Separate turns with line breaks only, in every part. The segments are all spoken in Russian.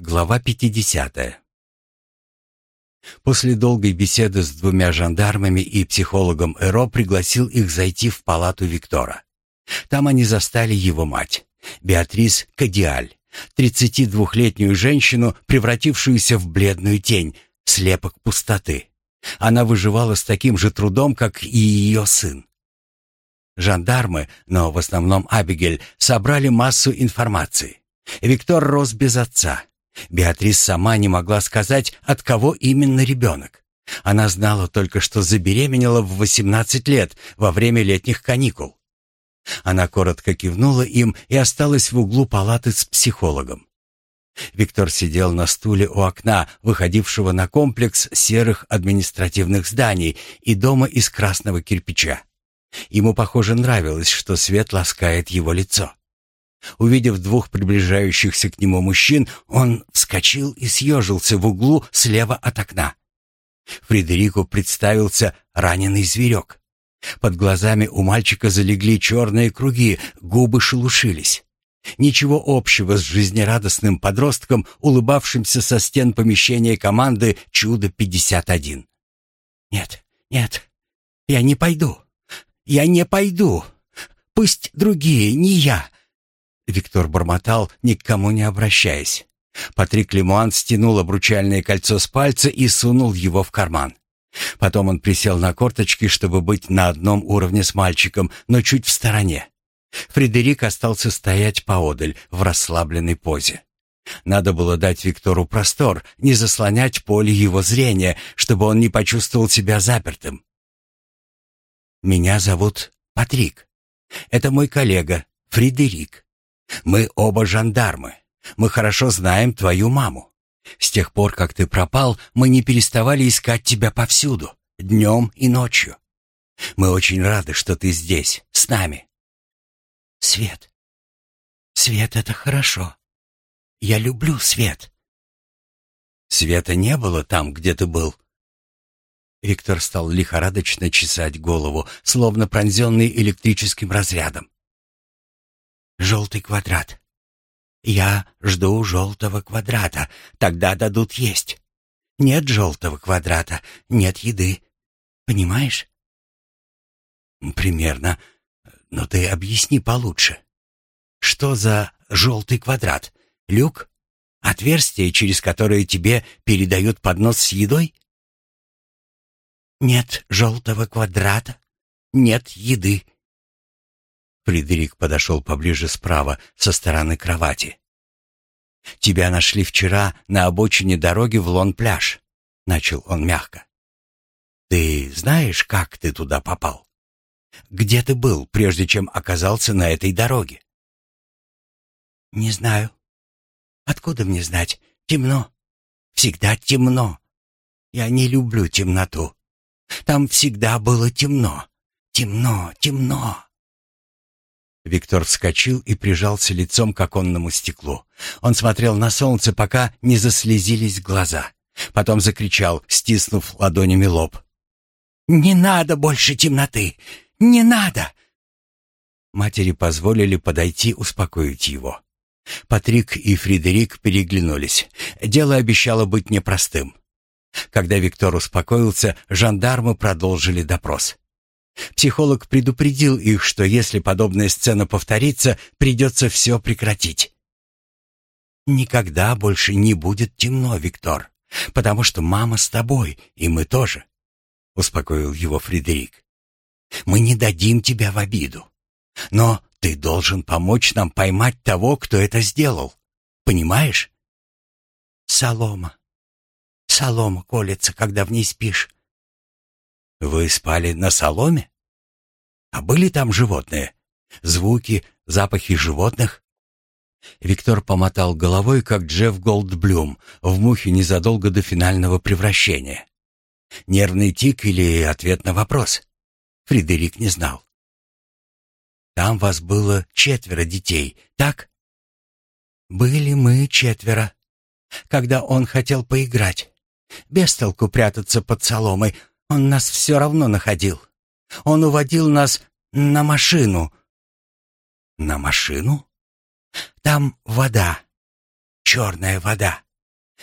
Глава 50. После долгой беседы с двумя жандармами и психологом Эро пригласил их зайти в палату Виктора. Там они застали его мать, Беатрис Кадиаль, 32-летнюю женщину, превратившуюся в бледную тень, слепок пустоты. Она выживала с таким же трудом, как и ее сын. Жандармы, но в основном Абигель, собрали массу информации. Виктор рос без отца. Беатрис сама не могла сказать, от кого именно ребенок. Она знала только, что забеременела в 18 лет во время летних каникул. Она коротко кивнула им и осталась в углу палаты с психологом. Виктор сидел на стуле у окна, выходившего на комплекс серых административных зданий и дома из красного кирпича. Ему, похоже, нравилось, что свет ласкает его лицо. Увидев двух приближающихся к нему мужчин, он вскочил и съежился в углу слева от окна. Фредерику представился раненый зверек. Под глазами у мальчика залегли черные круги, губы шелушились. Ничего общего с жизнерадостным подростком, улыбавшимся со стен помещения команды «Чудо-51». «Нет, нет, я не пойду. Я не пойду. Пусть другие, не я. Виктор бормотал, ни к кому не обращаясь. Патрик Лемуан стянул обручальное кольцо с пальца и сунул его в карман. Потом он присел на корточки, чтобы быть на одном уровне с мальчиком, но чуть в стороне. Фредерик остался стоять поодаль, в расслабленной позе. Надо было дать Виктору простор, не заслонять поле его зрения, чтобы он не почувствовал себя запертым. «Меня зовут Патрик. Это мой коллега, Фредерик. Мы оба жандармы. Мы хорошо знаем твою маму. С тех пор, как ты пропал, мы не переставали искать тебя повсюду, днем и ночью. Мы очень рады, что ты здесь, с нами. Свет. Свет — это хорошо. Я люблю свет. Света не было там, где ты был. Виктор стал лихорадочно чесать голову, словно пронзенный электрическим разрядом. Желтый квадрат. Я жду желтого квадрата. Тогда дадут есть. Нет желтого квадрата, нет еды. Понимаешь? Примерно. Но ты объясни получше. Что за желтый квадрат? Люк? Отверстие, через которое тебе передают поднос с едой? Нет желтого квадрата, нет еды. Фредерик подошел поближе справа, со стороны кровати. «Тебя нашли вчера на обочине дороги в Лон-пляж», — начал он мягко. «Ты знаешь, как ты туда попал? Где ты был, прежде чем оказался на этой дороге?» «Не знаю. Откуда мне знать? Темно. Всегда темно. Я не люблю темноту. Там всегда было темно. Темно, темно. Виктор вскочил и прижался лицом к оконному стеклу. Он смотрел на солнце, пока не заслезились глаза. Потом закричал, стиснув ладонями лоб. «Не надо больше темноты! Не надо!» Матери позволили подойти успокоить его. Патрик и Фредерик переглянулись. Дело обещало быть непростым. Когда Виктор успокоился, жандармы продолжили допрос. Психолог предупредил их, что если подобная сцена повторится, придется все прекратить. «Никогда больше не будет темно, Виктор, потому что мама с тобой, и мы тоже», — успокоил его Фредерик. «Мы не дадим тебя в обиду. Но ты должен помочь нам поймать того, кто это сделал. Понимаешь?» «Солома. Солома колется, когда в ней спишь. Вы спали на соломе? А были там животные? Звуки, запахи животных? Виктор помотал головой, как Джефф Голдблюм в мухе незадолго до финального превращения. Нервный тик или ответ на вопрос? Фредерик не знал. Там вас было четверо детей, так? Были мы четверо. Когда он хотел поиграть. Без толку прятаться под соломой, он нас все равно находил. Он уводил нас на машину. На машину? Там вода. Черная вода.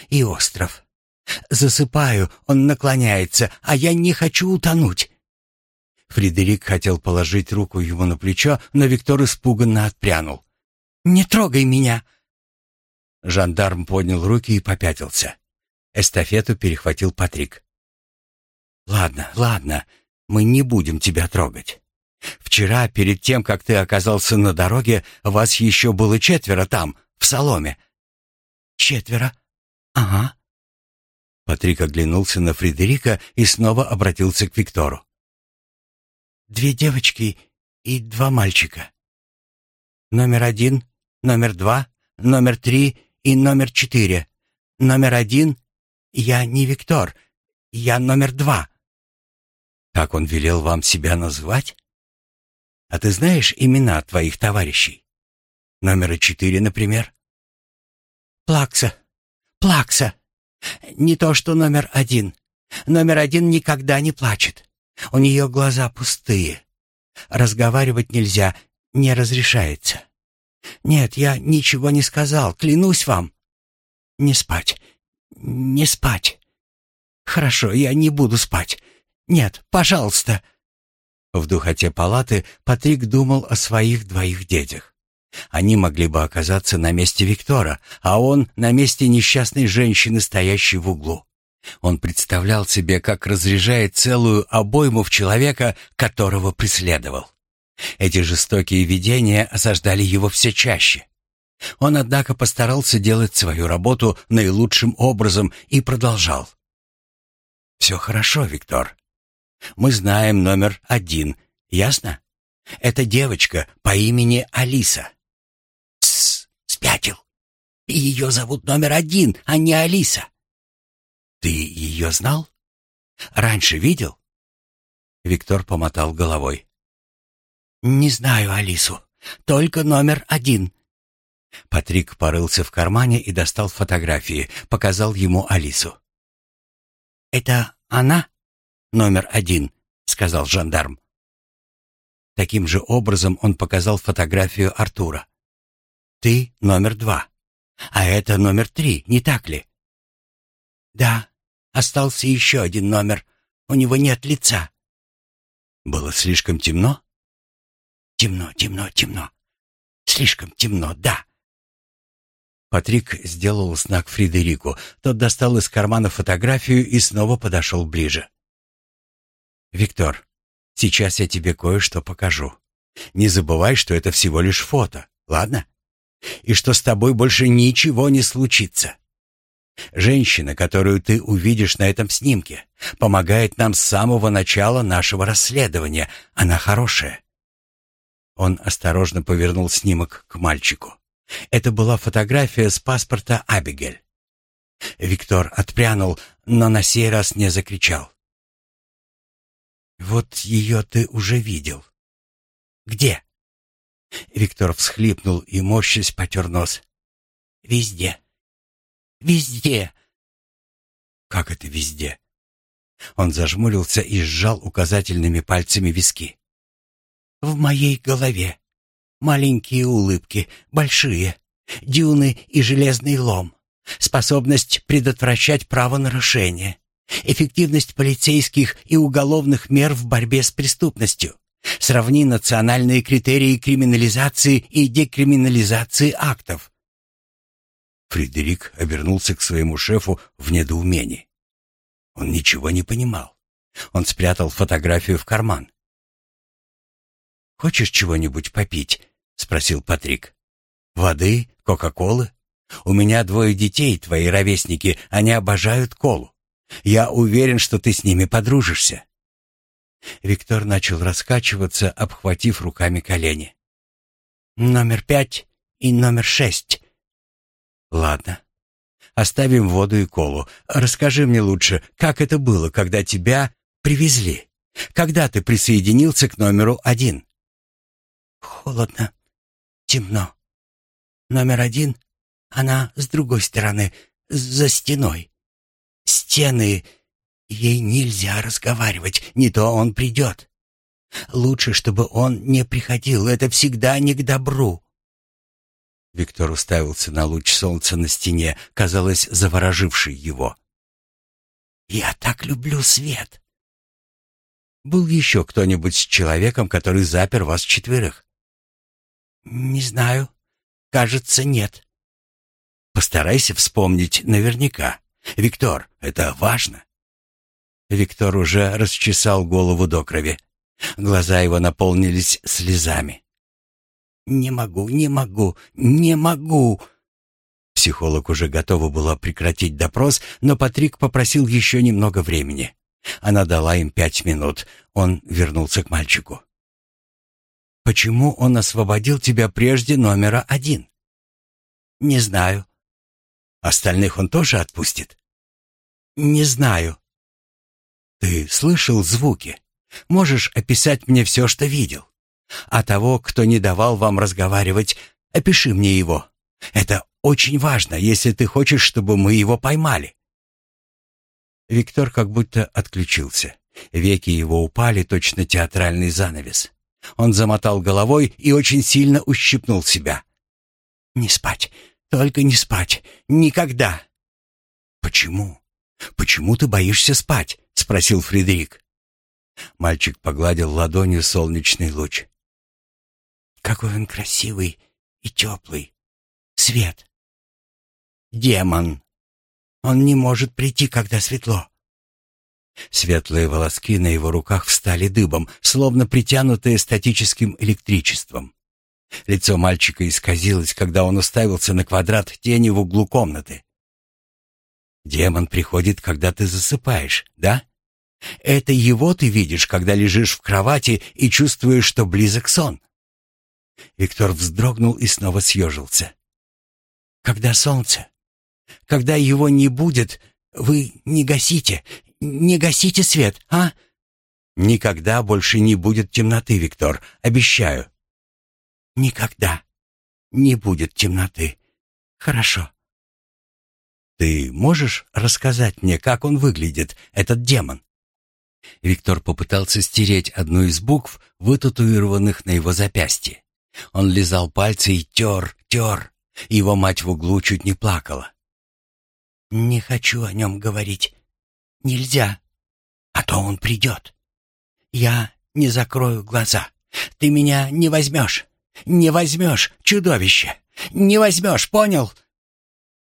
и остров. Засыпаю, он наклоняется, а я не хочу утонуть. Фредерик хотел положить руку ему на плечо, но Виктор испуганно отпрянул. «Не трогай меня!» Жандарм поднял руки и попятился. Эстафету перехватил Патрик. «Ладно, ладно, мы не будем тебя трогать. Вчера, перед тем, как ты оказался на дороге, вас еще было четверо там, в соломе». «Четверо? Ага». Патрик оглянулся на Фредерика и снова обратился к Виктору. «Две девочки и два мальчика. Номер один, номер два, номер три и номер четыре. Номер один — я не Виктор, я номер два». «Как он велел вам себя назвать?» А ты знаешь имена твоих товарищей? Номера четыре, например? Плакса. Плакса. Не то, что номер один. Номер один никогда не плачет. У нее глаза пустые. Разговаривать нельзя, не разрешается. Нет, я ничего не сказал, клянусь вам. Не спать. Не спать. Хорошо, я не буду спать. Нет, пожалуйста. В духоте палаты Патрик думал о своих двоих детях. Они могли бы оказаться на месте Виктора, а он на месте несчастной женщины, стоящей в углу. Он представлял себе, как разряжает целую обойму в человека, которого преследовал. Эти жестокие видения осаждали его все чаще. Он, однако, постарался делать свою работу наилучшим образом и продолжал. «Все хорошо, Виктор. Мы знаем номер один, ясно? Это девочка по имени Алиса. Тссс, спятил. Ее зовут номер один, а не Алиса. Ты ее знал? Раньше видел? Виктор помотал головой. Не знаю Алису, только номер один. Патрик порылся в кармане и достал фотографии, показал ему Алису. «Это она?» Номер один», — сказал жандарм. Таким же образом он показал фотографию Артура. «Ты номер два, а это номер три, не так ли?» «Да, остался еще один номер. У него нет лица». «Было слишком темно?» «Темно, темно, темно. Слишком темно, да». Патрик сделал знак Фредерику. Тот достал из кармана фотографию и снова подошел ближе. «Виктор, сейчас я тебе кое-что покажу. Не забывай, что это всего лишь фото, ладно? И что с тобой больше ничего не случится. Женщина, которую ты увидишь на этом снимке, помогает нам с самого начала нашего расследования. Она хорошая». Он осторожно повернул снимок к мальчику. Это была фотография с паспорта Абигель. Виктор отпрянул, но на сей раз не закричал. Вот ее ты уже видел. Где? Виктор всхлипнул и, морщись, потер нос. Везде. Везде. Как это везде? Он зажмурился и сжал указательными пальцами виски. В моей голове. Маленькие улыбки, большие. Дюны и железный лом. Способность предотвращать правонарушение. Эффективность полицейских и уголовных мер в борьбе с преступностью. Сравни национальные критерии криминализации и декриминализации актов. Фредерик обернулся к своему шефу в недоумении. Он ничего не понимал. Он спрятал фотографию в карман. «Хочешь чего-нибудь попить?» — спросил Патрик. «Воды? Кока-колы? У меня двое детей, твои ровесники, они обожают колу. Я уверен, что ты с ними подружишься». Виктор начал раскачиваться, обхватив руками колени. «Номер пять и номер шесть». «Ладно. Оставим воду и колу. Расскажи мне лучше, как это было, когда тебя привезли? Когда ты присоединился к номеру один?» «Холодно. Темно. Номер один, она с другой стороны, за стеной. Стены... Ей нельзя разговаривать, не то он придет. Лучше, чтобы он не приходил, это всегда не к добру. Виктор уставился на луч солнца на стене, казалось, завороживший его. «Я так люблю свет!» «Был еще кто-нибудь с человеком, который запер вас четверых?» «Не знаю. Кажется, нет». «Постарайся вспомнить наверняка. Виктор, это важно». Виктор уже расчесал голову до крови. Глаза его наполнились слезами. «Не могу, не могу, не могу!» Психолог уже готова была прекратить допрос, но Патрик попросил еще немного времени. Она дала им пять минут. Он вернулся к мальчику. «Почему он освободил тебя прежде номера один?» «Не знаю». «Остальных он тоже отпустит?» «Не знаю». «Ты слышал звуки? Можешь описать мне все, что видел? А того, кто не давал вам разговаривать, опиши мне его. Это очень важно, если ты хочешь, чтобы мы его поймали». Виктор как будто отключился. Веки его упали, точно театральный занавес. Он замотал головой и очень сильно ущипнул себя. «Не спать, только не спать, никогда!» «Почему? Почему ты боишься спать?» — спросил Фредерик. Мальчик погладил ладонью солнечный луч. «Какой он красивый и теплый! Свет!» «Демон! Он не может прийти, когда светло!» Светлые волоски на его руках встали дыбом, словно притянутые статическим электричеством. Лицо мальчика исказилось, когда он уставился на квадрат тени в углу комнаты. «Демон приходит, когда ты засыпаешь, да? Это его ты видишь, когда лежишь в кровати и чувствуешь, что близок сон». Виктор вздрогнул и снова съежился. «Когда солнце? Когда его не будет, вы не гасите, не гасите свет, а?» «Никогда больше не будет темноты, Виктор, обещаю». «Никогда не будет темноты. Хорошо». «Ты можешь рассказать мне, как он выглядит, этот демон?» Виктор попытался стереть одну из букв, вытатуированных на его запястье. Он лизал пальцы и тер, тер. Его мать в углу чуть не плакала. «Не хочу о нем говорить. Нельзя. А то он придет. Я не закрою глаза. Ты меня не возьмешь. Не возьмешь, чудовище. Не возьмешь, понял?»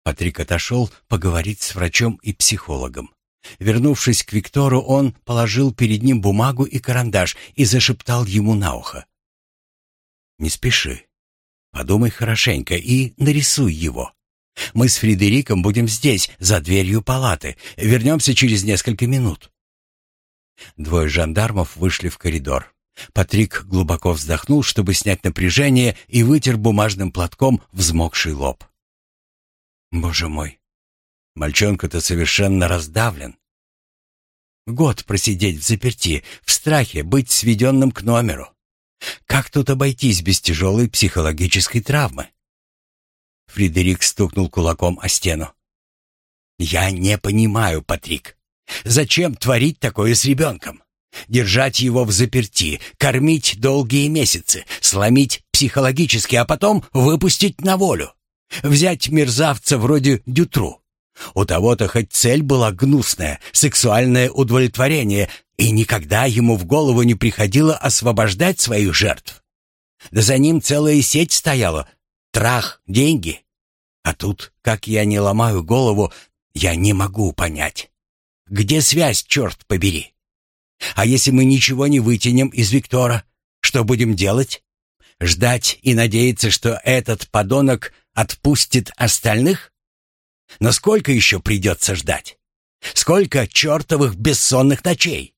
Патрик отошел поговорить с врачом и психологом. Вернувшись к Виктору, он положил перед ним бумагу и карандаш и зашептал ему на ухо. «Не спеши. Подумай хорошенько и нарисуй его. Мы с Фредериком будем здесь, за дверью палаты. Вернемся через несколько минут». Двое жандармов вышли в коридор. Патрик глубоко вздохнул, чтобы снять напряжение, и вытер бумажным платком взмокший лоб. «Боже мой, мальчонка-то совершенно раздавлен. Год просидеть в заперти, в страхе быть сведенным к номеру. Как тут обойтись без тяжелой психологической травмы?» Фредерик стукнул кулаком о стену. «Я не понимаю, Патрик. Зачем творить такое с ребенком? Держать его в заперти, кормить долгие месяцы, сломить психологически, а потом выпустить на волю. Взять мерзавца вроде Дютру. У того-то хоть цель была гнусная, сексуальное удовлетворение, и никогда ему в голову не приходило освобождать своих жертв. Да за ним целая сеть стояла, Трах, деньги. А тут, как я не ломаю голову, я не могу понять. Где связь, черт побери? А если мы ничего не вытянем из Виктора, что будем делать? Ждать и надеяться, что этот подонок отпустит остальных? Но сколько еще придется ждать? Сколько чертовых бессонных ночей?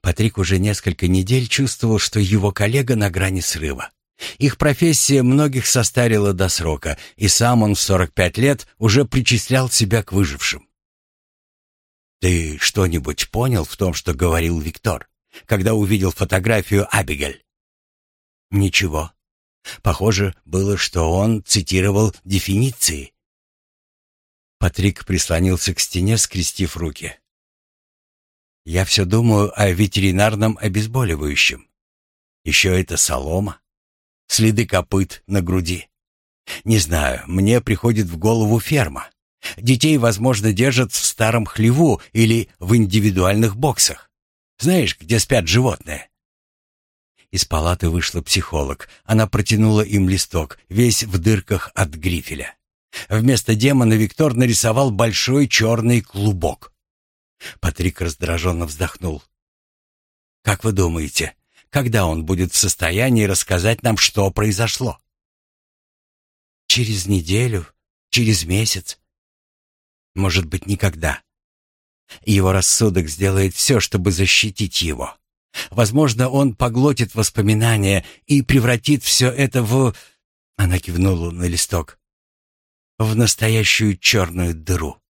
Патрик уже несколько недель чувствовал, что его коллега на грани срыва. Их профессия многих состарила до срока, и сам он в 45 лет уже причислял себя к выжившим. «Ты что-нибудь понял в том, что говорил Виктор, когда увидел фотографию Абигель?» «Ничего. Похоже было, что он цитировал дефиниции». Патрик прислонился к стене, скрестив руки. «Я все думаю о ветеринарном обезболивающем. Еще это солома следы копыт на груди. Не знаю, мне приходит в голову ферма. Детей, возможно, держат в старом хлеву или в индивидуальных боксах. Знаешь, где спят животные?» Из палаты вышла психолог. Она протянула им листок, весь в дырках от грифеля. Вместо демона Виктор нарисовал большой черный клубок. Патрик раздраженно вздохнул. «Как вы думаете, когда он будет в состоянии рассказать нам, что произошло?» «Через неделю, через месяц. Может быть, никогда. Его рассудок сделает все, чтобы защитить его. Возможно, он поглотит воспоминания и превратит все это в...» Она кивнула на листок. «В настоящую черную дыру».